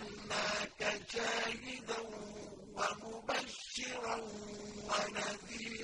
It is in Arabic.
جعلناك شاهدا ومبشرا ونذيرا.